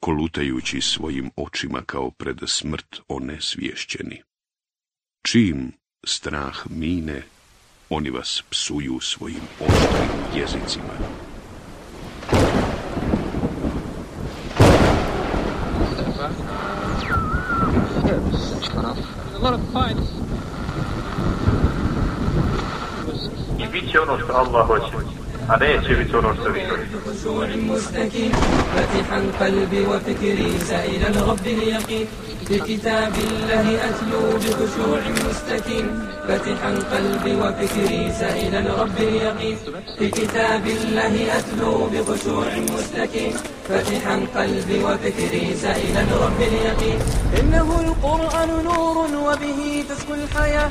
kolutajući svojim očima kao pred smrt onesvješćeni. Čim strah mine, oni vas psuju svojim oštrim jezicima. I bit će ono što Allah hoće. Biti ono što vi مستكين فاتحا قلبي وفكري سائلا الرب اليقين. بكتاب الله أتلو بخشوع مستكين. فاتحا قلبي وفكري سائلا الرب اليقين. بكتاب الله أتلو بخشوع مستكين. فاتحا قلبي وفكري سائلا الرب اليقين. إنه القرآن نور وبه تسكو الحياة.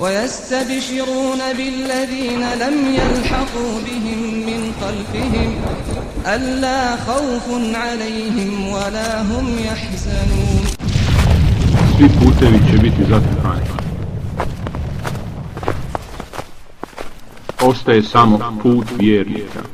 ويستبشرون بالذين لم يلحقوا بهم من خلفهم ألا خوف عليهم ولا هم يحزنون Svi putevi će biti zatrpani. Ostaje samo put vjernika.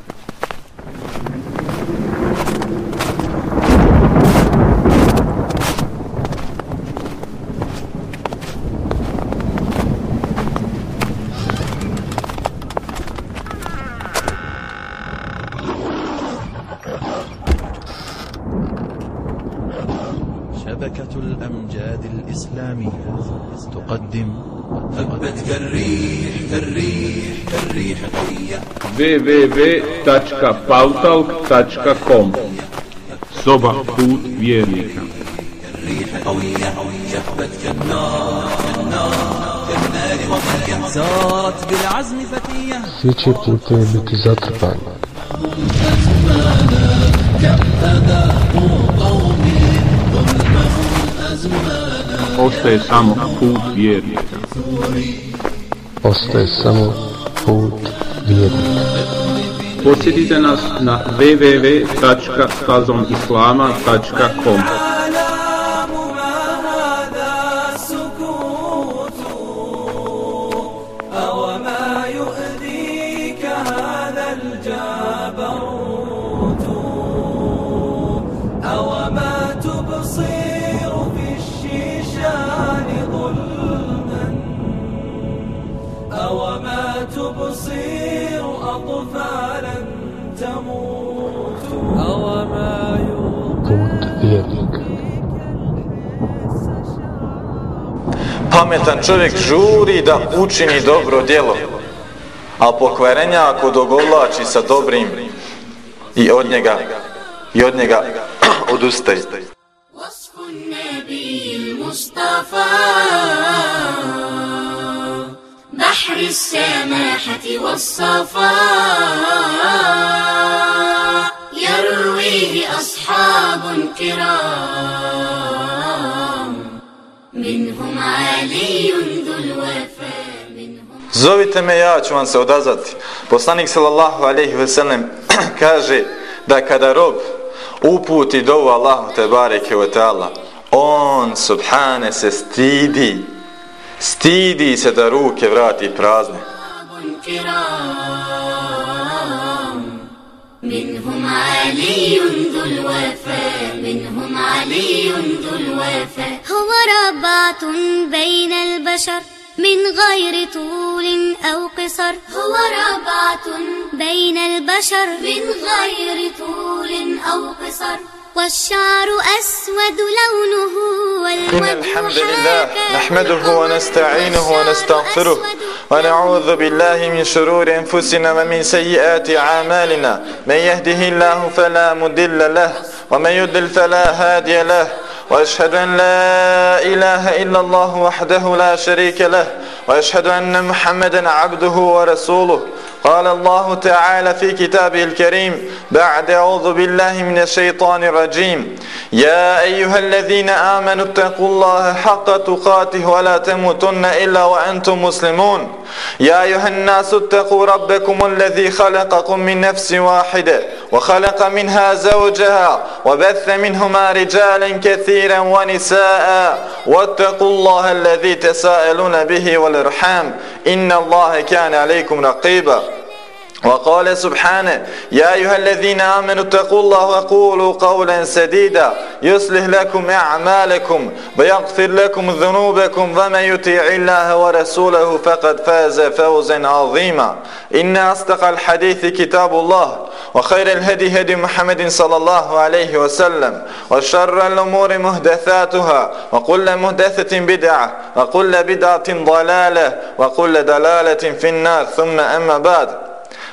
www.pautalk.com Soba put vjernika الريح قوية هبت كالنار كالنار كالنار وضية سارت بالعزم فتية Svi će putevi biti zatrpani. Ostaje samo put vjernika. Ostaje samo put vjernika. Posjetite nas na www.stazomislama.com Pametan čovjek žuri da učini dobro djelo, a pokvarenja ako dogovlači sa dobrim i od njega i od njega odustaje. بحر السماحة والصفاء يرويه أصحاب كرام Zovite me, ja ću vam se odazvati. Poslanik sallallahu alejhi ve sellem kaže da kada rob uputi dovu Allahu te bareke ve taala, on subhane se stidi stidi se da ruke vrati prazne. منهم علي ذو الوفاء منهم علي ذو الوفاء. هو رباط بين البشر من غير طول أو قصر. هو رباط بين البشر من غير طول أو قصر. والشعر أسود لونه إن الحمد لله نحمده ونستعينه ونستغفره ونعوذ بالله من شرور أنفسنا ومن سيئات أعمالنا. من يهده الله فلا مضل له ومن يضلل فلا هادي له وأشهد أن لا إله إلا الله وحده لا شريك له وأشهد أن محمدا عبده ورسوله. قال الله تعالى في كتابه الكريم بعد أعوذ بالله من الشيطان الرجيم. يا أيها الذين آمنوا اتقوا الله حق تقاته ولا تموتن إلا وأنتم مسلمون. يا أيها الناس اتقوا ربكم الذي خلقكم من نفس واحدة وخلق منها زوجها وبث منهما رجالا كثيرا ونساء واتقوا الله الذي تساءلون به والإرحام. إن الله كان عليكم رقيبا. وقال سبحانه يا أيها الذين آمنوا اتقوا الله وقولوا قولا سديدا يصلح لكم أعمالكم ويغفر لكم ذنوبكم ومن يطيع الله ورسوله فقد فاز فوزا عظيما. إن أصدق الحديث كتاب الله وخير الهدي هدي محمد صلى الله عليه وسلم وشر الأمور مهدثاتها وكل مهدثة بدعة وكل بدعة ضلالة وكل دلالة في النار. ثم أما بعد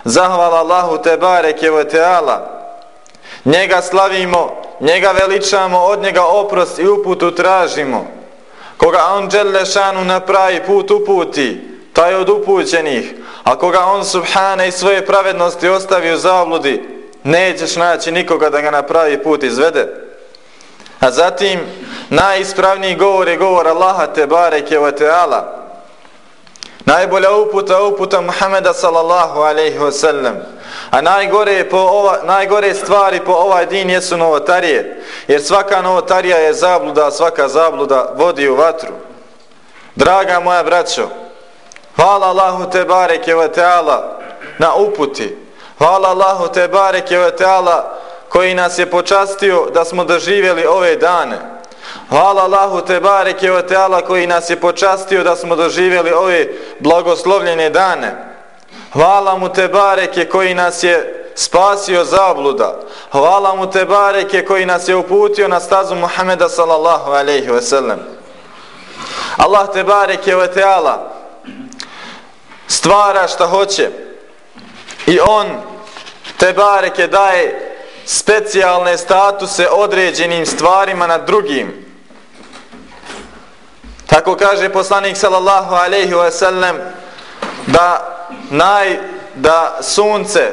Zahvala Allahu te bareke ve teala. Njega slavimo, njega veličamo, od njega oprost i uputu tražimo. Koga on dželle šanu na pravi put uputi, taj od upućenih. A koga on subhane i svoje pravednosti ostavi u zabludi, nećeš naći nikoga da ga na pravi put izvede. A zatim, najispravniji govor je govor Allaha te bareke ve teala. Najbolja uputa uputa Muhameda sallallahu alejhi ve sellem. A najgore po ova najgore stvari po ovaj din jesu novotarije. Jer svaka novotarija je zabluda, svaka zabluda vodi u vatru. Draga moja braćo, hvala Allahu te bareke ve taala na uputi. Hvala Allahu te bareke ve taala koji nas je počastio da smo doživjeli ove dane. Hvala Allahu te bareke ve teala koji nas je počastio da smo doživjeli ove blagoslovljene dane. Hvala mu te bareke koji nas je spasio zabluda. Hvala mu te bareke koji nas je uputio na stazu Muhameda sallallahu alejhi ve sellem. Allah te bareke ve teala stvara šta hoće i on te bareke daje specijalne statuse određenim stvarima nad drugim. Tako kaže poslanik sallallahu alejhi ve sellem da naj da sunce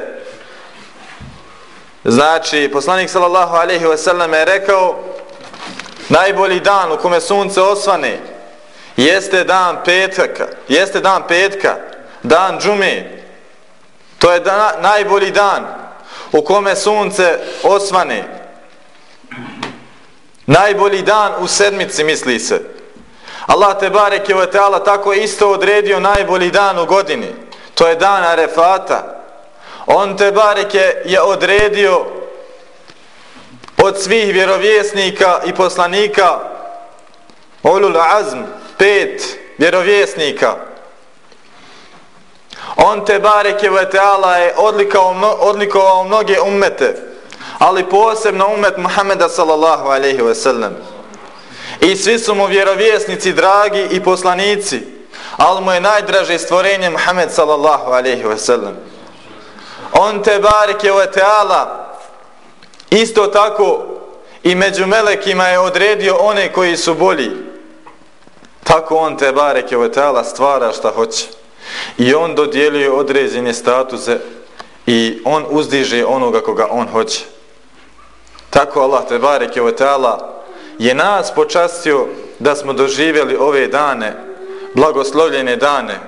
znači poslanik sallallahu alejhi ve sellem je rekao najbolji dan u kome sunce osvane jeste dan petka jeste dan petka dan džume. To je dan, najbolji dan u kome sunce osvane. Najbolji dan u sedmici misli se. Allah te bareke ve taala tako isto odredio najbolji dan u godini. To je dan Arefata. On te bareke je odredio od svih vjerovjesnika i poslanika Ulul Azm, pet vjerovjesnika. On te bareke ve taala je odlikao odlikovao mnoge ummete, ali posebno ummet Muhameda sallallahu alejhi ve sellem. I svi su mu vjerovjesnici dragi i poslanici, ali mu je najdraže stvorenje Muhammed sallallahu alaihi ve sellem. On te barike ve teala isto tako i među melekima je odredio one koji su bolji. Tako on te bareke ve teala stvara šta hoće. I on dodjeljuje određene statuse i on uzdiže onoga koga on hoće. Tako Allah te bareke ve eteala je nas počastio da smo doživjeli ove dane, blagoslovljene dane,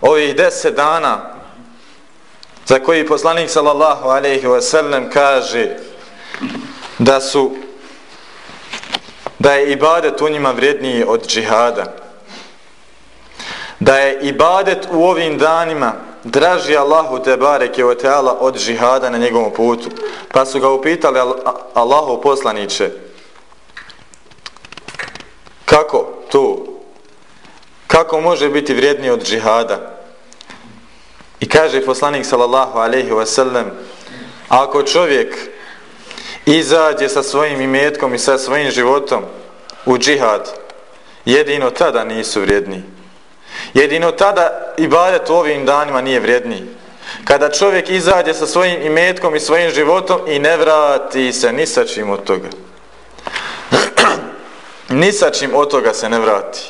ovih deset dana za koji poslanik sallallahu alaihi wa sallam kaže da su da je ibadet u njima vredniji od džihada. Da je ibadet u ovim danima draži Allahu te bareke o teala od džihada na njegovom putu. Pa su ga upitali Allahu poslaniće Kako to? Kako može biti vrijedniji od džihada? I kaže poslanik sallallahu alejhi ve sellem: ako čovjek izađe sa svojim imetkom i sa svojim životom u džihad, jedino tada nisu vrijedni. Jedino tada ibadet u ovim danima nije vrijedni. Kada čovjek izađe sa svojim imetkom i svojim životom i ne vrati se ni sa čim od toga ni sa čim od toga se ne vrati.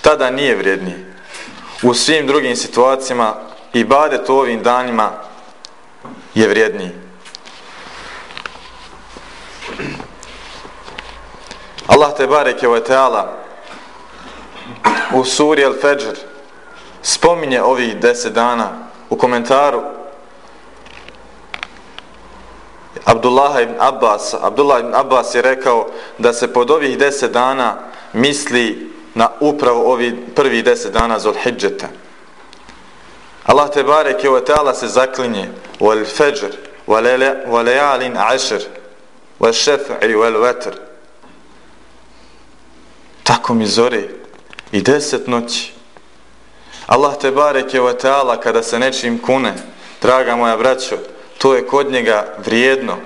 Tada nije vrijedni. U svim drugim situacijama ibadet u ovim danima je vrijedniji. Allah te bareke ve taala u suri Al-Fajr spominje ovih 10 dana u komentaru Abdullah ibn Abbas Abdullah ibn Abbas je rekao da se pod ovih 10 dana misli na upravo ovi prvi 10 dana Zulhidžeta. Allah te bareke ve taala se zaklinje wal fajr wa layalin ashr wa shaf'i wal watr tako mi zore i deset noći Allah te bareke ve taala kada se nečim kune draga moja braćo to je kod njega vrijedno.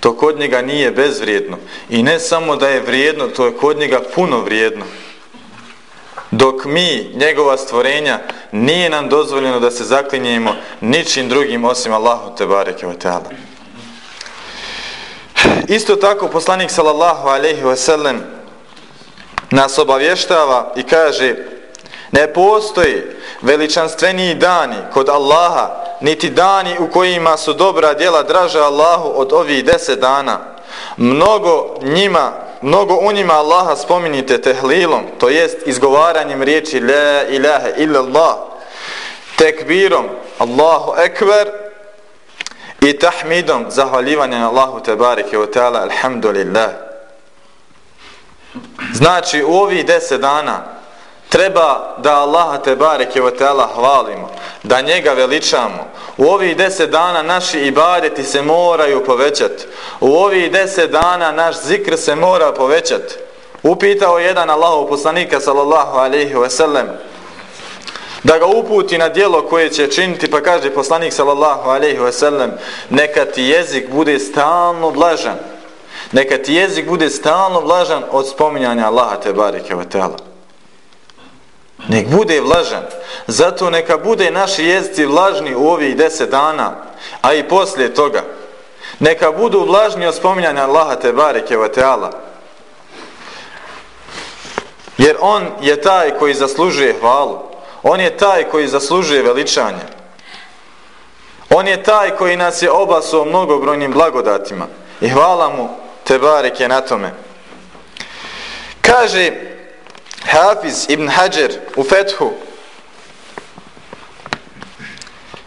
To kod njega nije bezvrijedno. I ne samo da je vrijedno to je kod njega puno vrijedno. Dok mi, njegova stvorenja, nije nam dozvoljeno da se zaklinjemo ničim drugim osim Allahu te bareke ve taala. Isto tako poslanik sallallahu alejhi ve sellem nas obavještava i kaže ne postoji veličanstveniji dani kod Allaha niti dani u kojima su dobra djela draže Allahu od ovih deset dana. Mnogo njima mnogo u njima Allaha spominite tehlilom, to jest izgovaranjem riječi La ilaha illallah, tekbirom Allahu ekber i tahmidom zahvaljivanjem Allahu tebareke wa ta'ala alhamdulillah. Znači u ovih deset dana treba da Allaha tebareke wa ta'ala hvalimo, da njega veličamo. U ovih deset dana naši ibadeti se moraju povećati. U ovih deset dana naš zikr se mora povećati. Upitao jedan Allahov poslanika sallallahu alaihi ve sellem da ga uputi na dijelo koje će činiti pa kaže poslanik sallallahu alaihi ve sellem neka ti jezik bude stalno blažan. Neka ti jezik bude stalno blažan od spominjanja Allaha te bareke wa ta'ala. Nek bude vlažan. Zato neka bude naši jezici vlažni u ovih deset dana, a i poslije toga. Neka budu vlažni od spominjanja Allaha te bareke wa ta'ala. Jer on je taj koji zaslužuje hvalu. On je taj koji zaslužuje veličanje. On je taj koji nas je obasuo mnogobrojnim blagodatima. I hvala mu te bareke na tome. Kaže Hafiz ibn Hajar u Fethu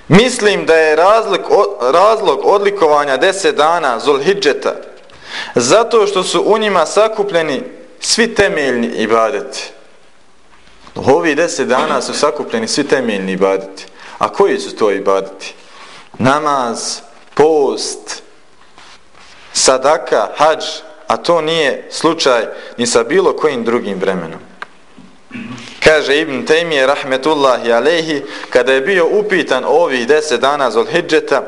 Mislim da je razlog, razlog odlikovanja deset dana Zulhidžeta zato što su u njima sakupljeni svi temeljni ibadeti. Ovi deset dana su sakupljeni svi temeljni ibadeti. A koji su to ibadeti? Namaz, post, sadaka, hađ, a to nije slučaj ni sa bilo kojim drugim vremenom. Kaže Ibn Taymije rahmetullahi alejhi, kada je bio upitan ovih deset dana Zulhidžeta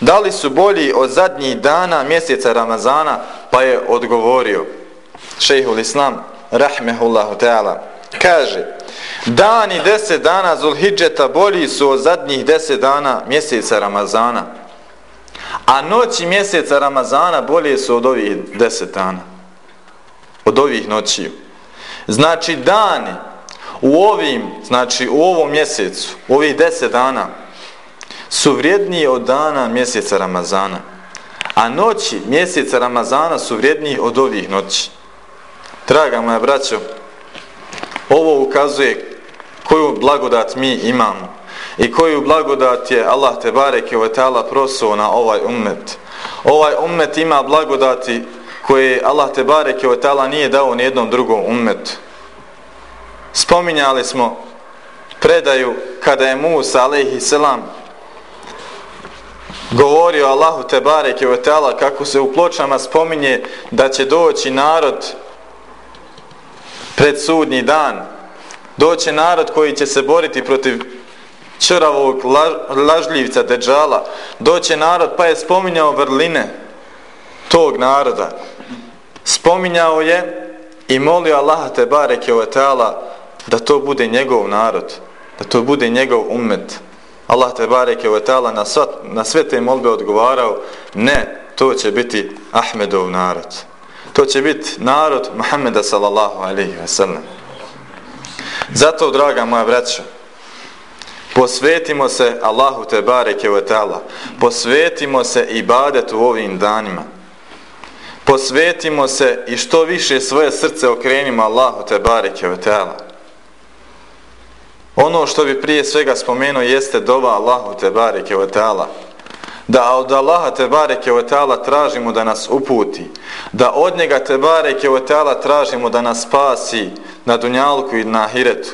da li su bolji od zadnjih dana mjeseca Ramazana pa je odgovorio šejhul Islam rahmehullahu ta'ala. Kaže dani deset dana Zulhidžeta bolji su od zadnjih deset dana mjeseca Ramazana a noći mjeseca Ramazana bolje su od ovih deset dana od ovih noćiju znači dani u ovim, znači u ovom mjesecu, u ovih deset dana, su vrijedniji od dana mjeseca Ramazana. A noći mjeseca Ramazana su vrijedniji od ovih noći. Draga moja braćo, ovo ukazuje koju blagodat mi imamo i koju blagodat je Allah te bareke ve taala prosuo na ovaj ummet. Ovaj ummet ima blagodati koje Allah te bareke ve taala nije dao ni jednom drugom ummetu. Spominjali smo predaju kada je Musa alejhi selam govorio Allahu te bareke ve taala kako se u pločama spominje da će doći narod pred sudnji dan. Doće narod koji će se boriti protiv čravog lažljivca Deđala doće narod pa je spominjao vrline tog naroda. Spominjao je i molio Allaha te bareke ve taala da to bude njegov narod da to bude njegov ummet. Allah te bareke ve taala na sva, na sve te molbe odgovarao ne to će biti Ahmedov narod. To će biti narod Muhameda sallallahu alejhi ve sellem zato draga moja braćo posvetimo se Allahu te bareke ve taala. Posvetimo se ibadetu ovim danima. Posvetimo se i što više svoje srce okrenimo Allahu te bareke ve taala ono što bi prije svega spomenuo jeste dova Allahu te bareke ve taala. Da od Allaha te bareke ve taala tražimo da nas uputi. Da od njega te bareke ve taala tražimo da nas spasi na dunjalku i na ahiretu.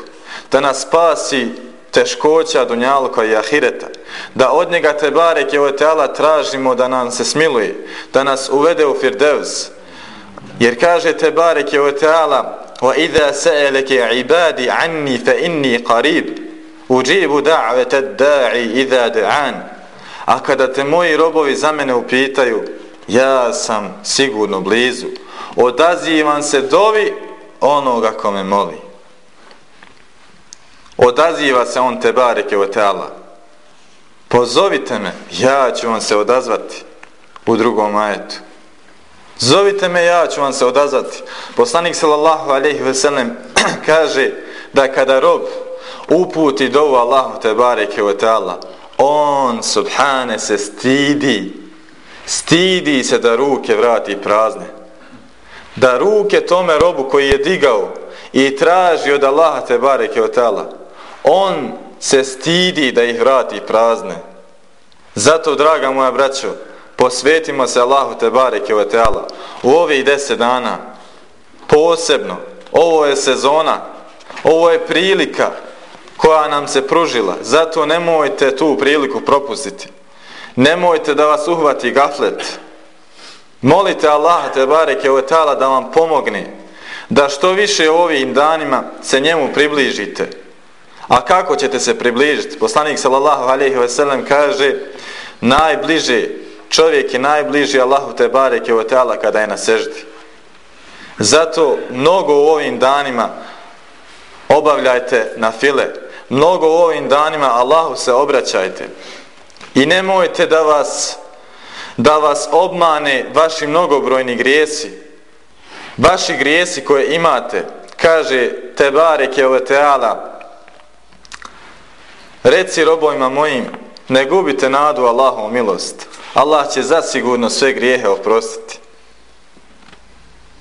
Da nas spasi teškoća dunjalka i ahireta. Da od njega te bareke ve taala tražimo da nam se smiluje da nas uvede u firdevs jer kaže te bareke ve taala وإذا سألك عبادي عني فإني قريب. inni qarib ujibu da'wata ad-da'i idha da'an a kada te moji robovi za mene upitaju ja sam sigurno blizu. Odazivam se dovi onoga ko me moli odaziva se on te bareke o teala pozovite me ja ću vam se odazvati u drugom ajetu zovite me ja ću vam se odazvati. Poslanik sallallahu alejhi ve sellem kaže da kada rob uputi dovu Allahu te bareke ve taala, on subhane se stidi. Stidi se da ruke vrati prazne. Da ruke tome robu koji je digao i traži od Allaha te bareke ve taala, on se stidi da ih vrati prazne. Zato, draga moja braćo, posvetimo se Allahu te bareke ve teala. U ovih deset dana posebno ovo je sezona ovo je prilika koja nam se pružila. Zato nemojte tu priliku propustiti. Nemojte da vas uhvati gaflet. Molite Allaha te bareke ve teala da vam pomogne da što više ovim danima se njemu približite. A kako ćete se približiti? Poslanik sallallahu alejhi ve sellem kaže najbliže čovjek je najbliži Allahu te bareke o teala kada je na seždi. Zato mnogo u ovim danima obavljajte na file. Mnogo u ovim danima Allahu se obraćajte. I nemojte da vas da vas obmane vaši mnogobrojni grijesi. Vaši grijesi koje imate, kaže te bareke ve Reci robojima mojim, ne gubite nadu Allahom milost. Allah će zasigurno sve grijehe oprostiti.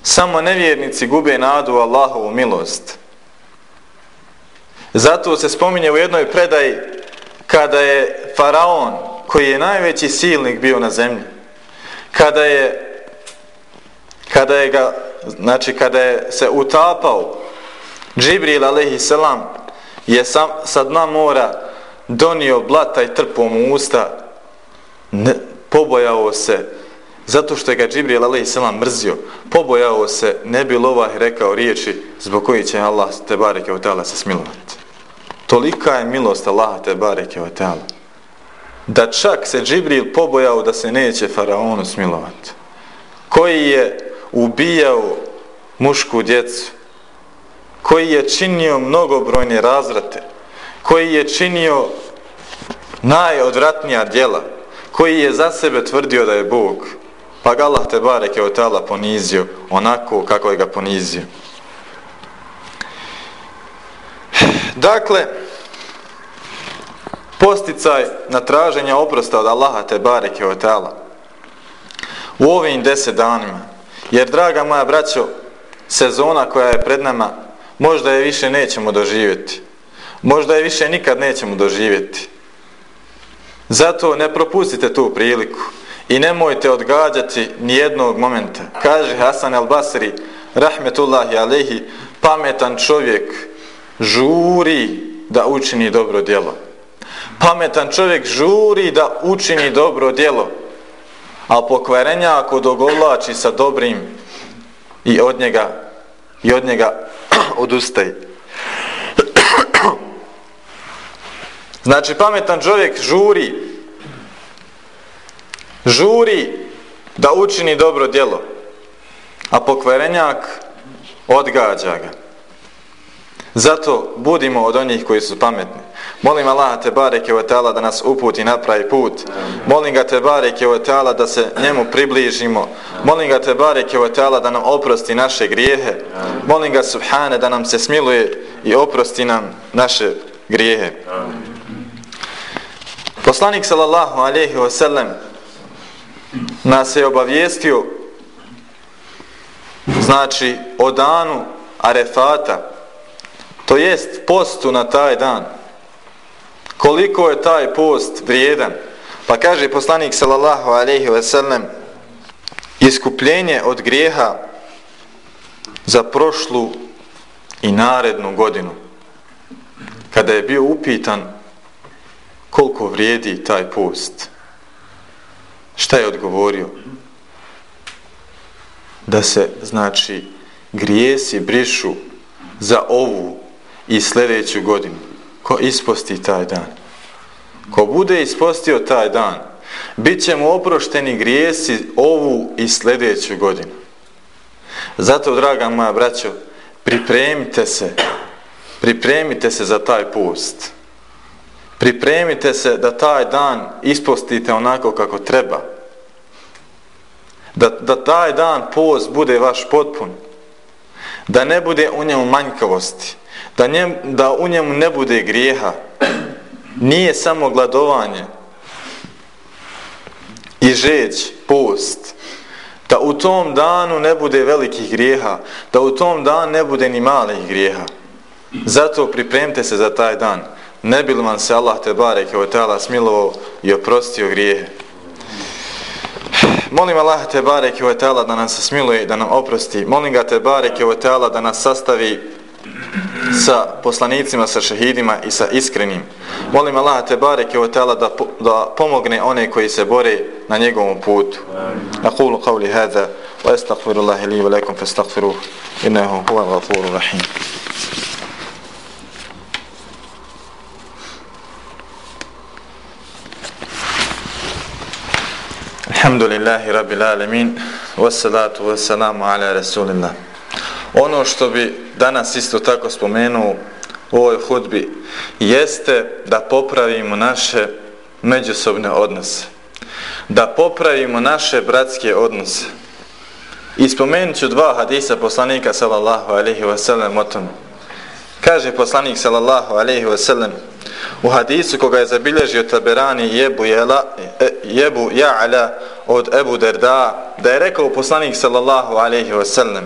Samo nevjernici gube nadu Allahovu milost. Zato se spominje u jednoj predaji kada je faraon, koji je najveći silnik bio na zemlji, kada je kada je ga, znači kada je se utapao Džibril alaihi selam je sam, sa dna mora donio blata i trpom mu usta, ne, pobojao se, zato što je ga Džibril a.s. mrzio, pobojao se, ne bi lovah rekao riječi zbog koji će Allah te bareke o teala se smilovati. Tolika je milost Allaha te bareke o teala. Da čak se Džibril pobojao da se neće faraonu smilovati. Koji je ubijao mušku djecu, koji je činio mnogobrojne razrate, koji je činio najodvratnija djela, koji je za sebe tvrdio da je Bog, pa ga Allah te bareke od tala ponizio onako kako je ga ponizio. Dakle, posticaj na traženje oprosta od Allaha te bareke od tala u ovim deset danima, jer draga moja braćo, sezona koja je pred nama, možda je više nećemo doživjeti možda je više nikad nećemo doživjeti. Zato ne propustite tu priliku i nemojte odgađati ni jednog momenta. Kaže Hasan al Basri, rahmetullahi alehi, pametan čovjek žuri da učini dobro djelo. Pametan čovjek žuri da učini dobro djelo, a pokvarenja ako dogovlači sa dobrim i od njega i od njega odustaje. Znači, pametan čovjek žuri, žuri da učini dobro djelo, a pokvarenjak odgađa ga. Zato budimo od onih koji su pametni. Molim Allah te bareke ve taala da nas uputi na pravi put. Molim ga te bareke ve taala da se njemu približimo. Molim ga te bareke ve taala da nam oprosti naše grijehe. Molim ga subhane da nam se smiluje i oprosti nam naše grijehe. Poslanik sallallahu alejhi ve sellem nas je obavijestio znači o danu Arefata to jest postu na taj dan. Koliko je taj post vrijedan? Pa kaže poslanik sallallahu alejhi ve sellem iskupljenje od grijeha za prošlu i narednu godinu. Kada je bio upitan koliko vrijedi taj post. Šta je odgovorio? Da se znači grijesi brišu za ovu i sljedeću godinu. Ko isposti taj dan? Ko bude ispostio taj dan bit će mu oprošteni grijesi ovu i sljedeću godinu. Zato draga moja braćo pripremite se. Pripremite se za taj post pripremite se da taj dan ispostite onako kako treba. Da, da taj dan post bude vaš potpun. Da ne bude u njemu manjkavosti. Da, njem, da u njemu ne bude grijeha. Nije samo gladovanje i žeć post. Da u tom danu ne bude velikih grijeha. Da u tom danu ne bude ni malih grijeha. Zato pripremite se za taj dan ne bil man se Allah te bareke o tala smilovo i oprostio grijehe Molim Allah te bareke o tala da nam se smiluje da nam oprosti. Molim ga te bareke o tala da nas sastavi sa poslanicima, sa šehidima i sa iskrenim. Molim Allah te bareke o tala da, da pomogne one koji se bore na njegovom putu. Nakulu qawli hada wa estakfirullahi li wa lakum fa innahu huwa gafuru rahim. Alhamdulillahi rabbil Alemin, wassalatu wassalamu ala rasulillah. Ono što bi danas isto tako spomenuo u ovoj hudbi jeste da popravimo naše međusobne odnose. Da popravimo naše bratske odnose. I spomenut ću dva hadisa poslanika sallallahu alaihi wasallam o tome. Kaže poslanik sallallahu alaihi wasallam u hadisu koga je zabilježio Taberani jebu, jela, e, jebu ja'ala od Ebu Derda da je rekao poslanik sallallahu alaihi wasallam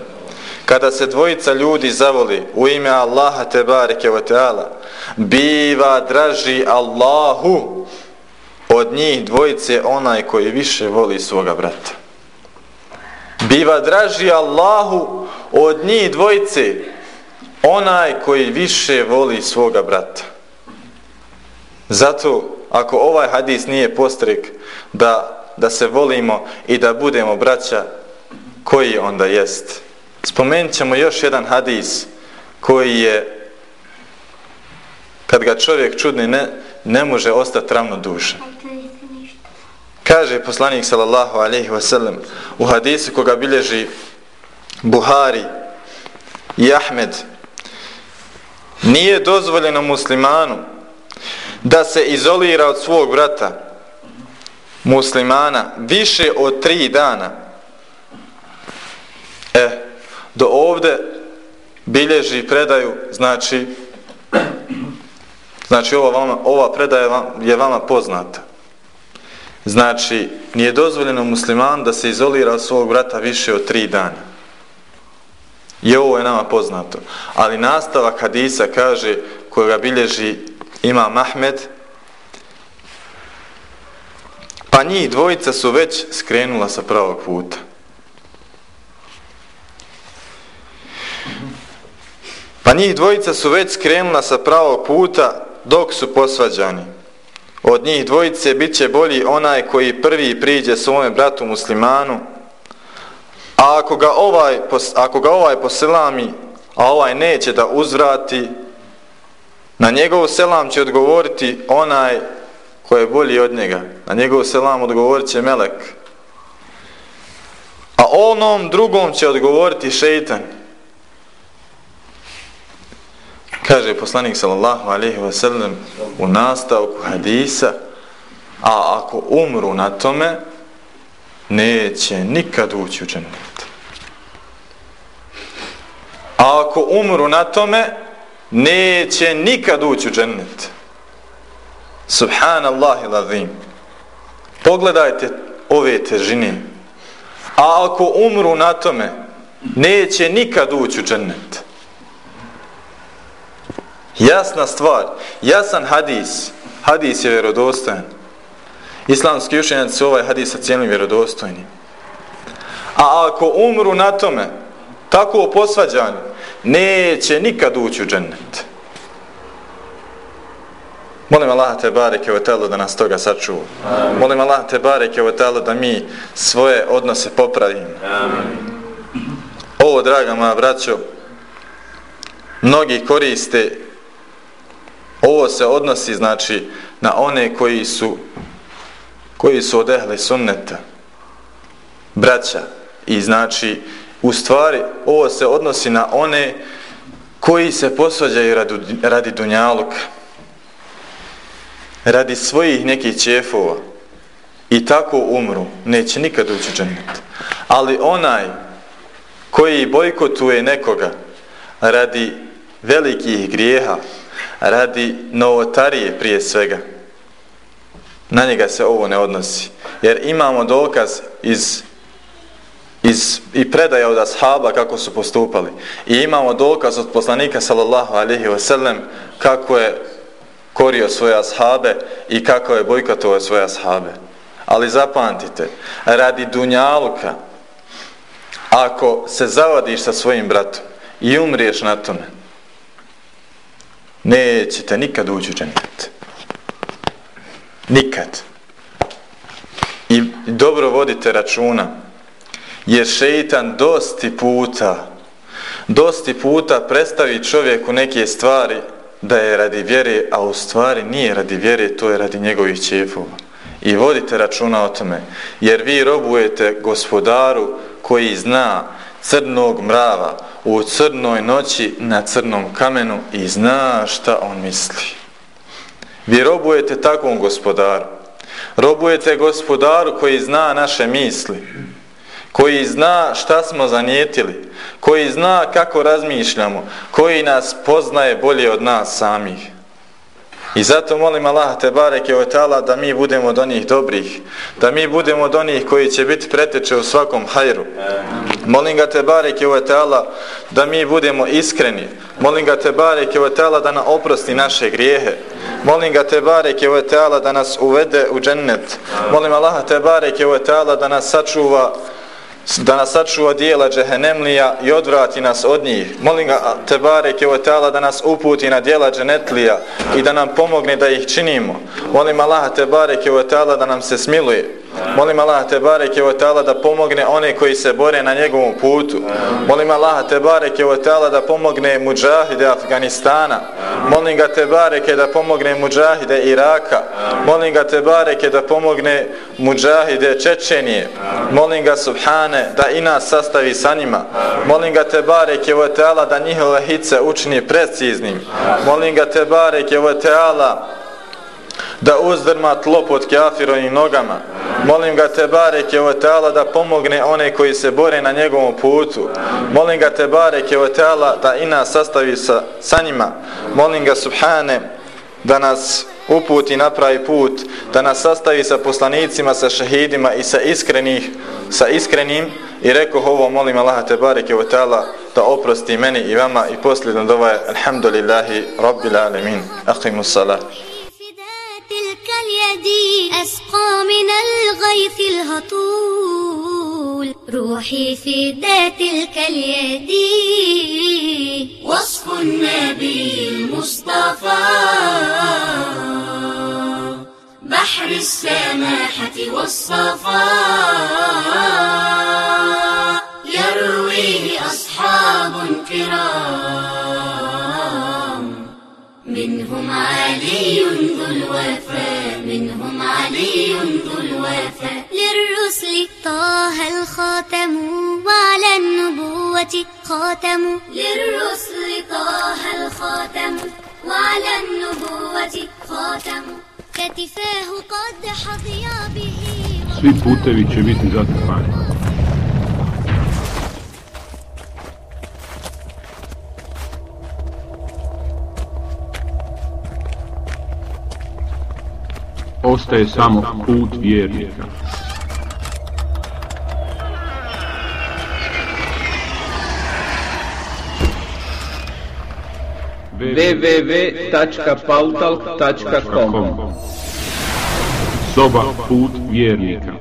kada se dvojica ljudi zavoli u ime Allaha te bareke wa ta'ala biva draži Allahu od njih dvojice onaj koji više voli svoga brata. Biva draži Allahu od njih dvojice onaj koji više voli svoga brata. Zato ako ovaj hadis nije postrek da, da se volimo i da budemo braća koji onda jest? Spomenut ćemo još jedan hadis koji je kad ga čovjek čudni ne, ne može ostati ravno duša kaže poslanik sallallahu alaihi wasallam u hadisu koga bilježi Buhari i Ahmed nije dozvoljeno muslimanu da se izolira od svog brata muslimana više od tri dana. E, do ovde bilježi predaju znači znači ova, vama, ova predaja je vama poznata. Znači nije dozvoljeno musliman da se izolira od svog brata više od tri dana. I ovo je nama poznato. Ali nastavak hadisa kaže kojega bilježi ima Mahmed pa njih dvojica su već skrenula sa pravog puta. Pa njih dvojica su već skrenula sa pravog puta dok su posvađani. Od njih dvojice bit će bolji onaj koji prvi priđe svome bratu muslimanu a ako ga ovaj, ako ga ovaj poselami a ovaj neće da uzvrati Na njegov selam će odgovoriti onaj ko je bolji od njega. Na njegov selam odgovorit će melek. onom drugom će odgovoriti šeitan. Kaže poslanik sallallahu alaihi wa sallam u nastavku hadisa, a ako umru na tome, neće nikad ući u džennet. A ako umru na tome, neće nikad ući u džennet. Subhanallahi ilazim. Pogledajte ove težine. A ako umru na tome, neće nikad ući u džennet. Jasna stvar, jasan hadis, hadis je vjerodostojan. Islamski učenjaci su ovaj hadis cijelim vjerodostojnim. A ako umru na tome, tako posvađani, neće nikad ući u džennet. Molim Allah te bareke ve da nas toga sačuva. Molim Allah te bareke ve da mi svoje odnose popravimo. Amin. Ovo, draga moja braćo, mnogi koriste ovo se odnosi znači na one koji su koji su odehli sunneta braća i znači u stvari ovo se odnosi na one koji se posvađaju radi, radi dunjaluka radi svojih nekih ćefova i tako umru, neće nikad ući džennet. Ali onaj koji bojkotuje nekoga radi velikih grijeha, radi novotarije prije svega, na njega se ovo ne odnosi. Jer imamo dokaz iz, iz i predaja od ashaba kako su postupali. I imamo dokaz od poslanika sallallahu alaihi wasallam kako je korio svoje ashabe i kako je bojkotovao svoje ashabe. Ali zapamtite, radi dunjaluka, ako se zavadiš sa svojim bratom i umriješ na tome, nećete nikad ući u džennet. Nikad. I dobro vodite računa, jer šeitan dosti puta, dosti puta predstavi čovjeku neke stvari da je radi vjere, a u stvari nije radi vjere, to je radi njegovih čefova. I vodite računa o tome, jer vi robujete gospodaru koji zna crnog mrava u crnoj noći na crnom kamenu i zna šta on misli. Vi robujete takvom gospodaru. Robujete gospodaru koji zna naše misli, koji zna šta smo zanijetili, koji zna kako razmišljamo, koji nas poznaje bolje od nas samih. I zato molim Allah te bareke o tala da mi budemo od onih dobrih, da mi budemo od onih koji će biti preteče u svakom hajru. Molim ga te bareke o tala da mi budemo iskreni. Molim ga te bareke o tala da nam oprosti naše grijehe. Molim ga te bareke o tala da nas uvede u džennet. Molim Allah te bareke o tala da nas sačuva da nas sačuva dijela džehennemlija i odvrati nas od njih. Molim ga te bareke o teala da nas uputi na dijela dženetlija i da nam pomogne da ih činimo. Molim Allaha te bareke o teala da nam se smiluje. Molim Allah te bareke ve taala da pomogne one koji se bore na njegovom putu. Molim Allah te bareke ve taala da pomogne mudžahide Afganistana. Molim ga te bareke da pomogne mudžahide Iraka. Molim ga te bareke da pomogne mudžahide Čečenije. Molim ga subhane da i nas sastavi sa njima. Molim ga te bareke ve taala da njihove hice učini preciznim. Molim ga te bareke ve taala da uzdrma tlo pod kafirovim nogama. Molim ga te bareke o teala da pomogne one koji se bore na njegovom putu. Molim ga te bareke o teala da i nas sastavi sa, sa njima. Molim ga subhane da nas uputi i napravi put, da nas sastavi sa poslanicima, sa šehidima i sa iskrenih, sa iskrenim i rekao ovo molim Allah te bareke o teala da oprosti meni i vama i posljedno dovaje alhamdulillahi rabbil alamin. Aqimu salat. اليد أسقى من الغيث الهطول. روحي في ذات اليد وصف النبي المصطفى. بحر السماحة والصفاء يرويه أصحاب كرام منهم علي ذو الوفاء منهم علي ذو الوفاء للرسل طه الخاتم النبوة خاتم للرسل طه الخاتم وعلى النبوة خاتم كتفاه قد حظيا به Svi putevi će biti zatrpani. Ostaje samo put vjernika. www.pautalk.com Soba put vjernika.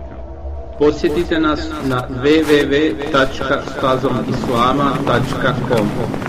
Posjetite nas na www.stazomislama.com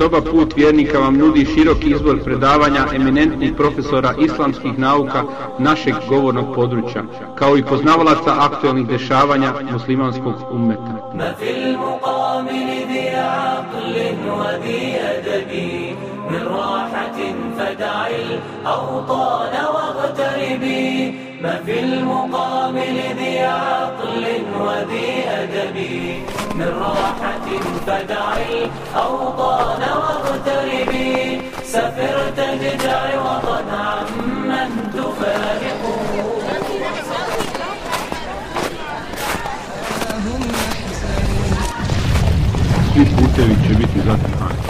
Soba Put vjernika vam nudi široki izbor predavanja eminentnih profesora islamskih nauka našeg govornog područja, kao i poznavalaca aktualnih dešavanja muslimanskog ummeta. من راحة فدعي الأوطان واغتربي ما في المقام لذي عقل وذي أدب. من راحة فدعي الأوطان واغتربي سفر تجدع وطن عمن تفارقه Put kutevi će biti zatrpani.